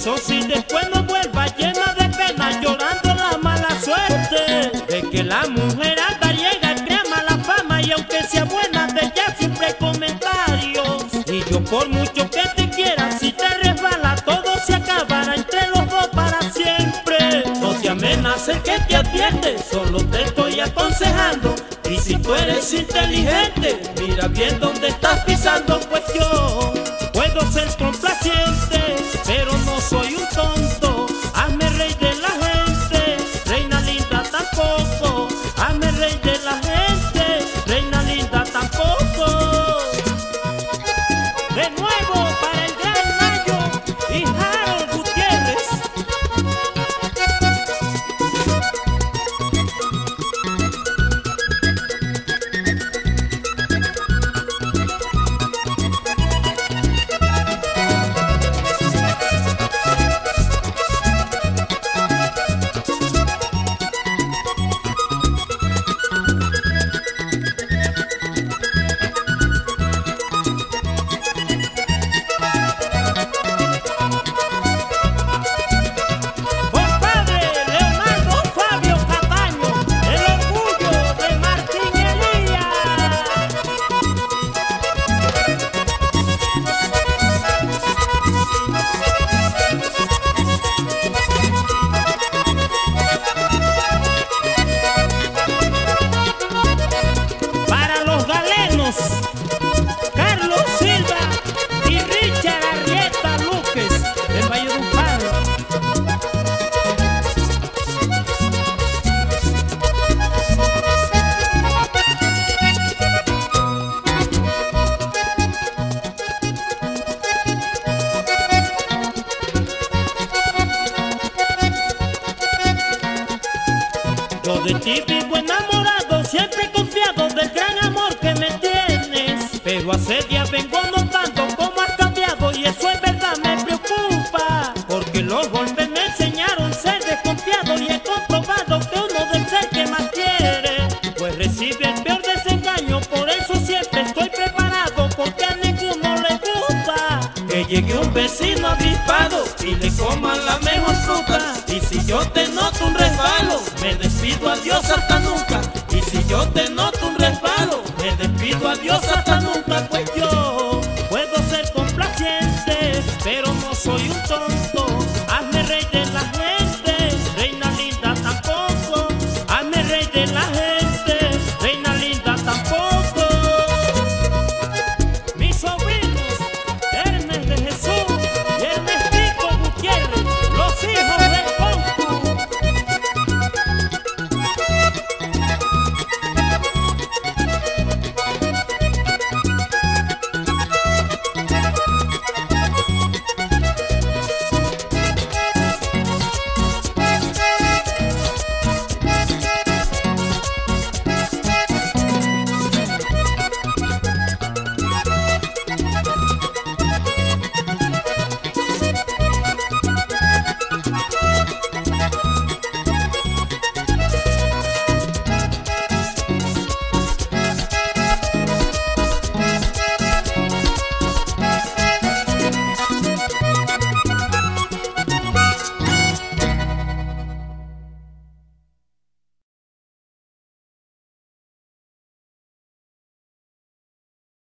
besos y después no vuelva llena de pena llorando la mala suerte de que la mujer andariega crea mala fama y aunque sea buena de ella siempre comentarios. Y yo por mucho que te quiera si te resbala todo se acabará entre los dos para siempre. No te amenaces que te advierte solo te estoy aconsejando. Y si tú eres inteligente mira bien dónde estás pisando. Luques, en Valledupar. Yo de ti vivo enamorado, siempre confiado del gran amor que me tienes. Pero hace días vengo notando cómo has cambiado y eso es llegue un vecino avispado y le coman la mejor fruta. Y si yo te noto un resbalo, me despido adiós hasta nunca. Y si yo te noto un resbalo, me despido adiós hasta nunca,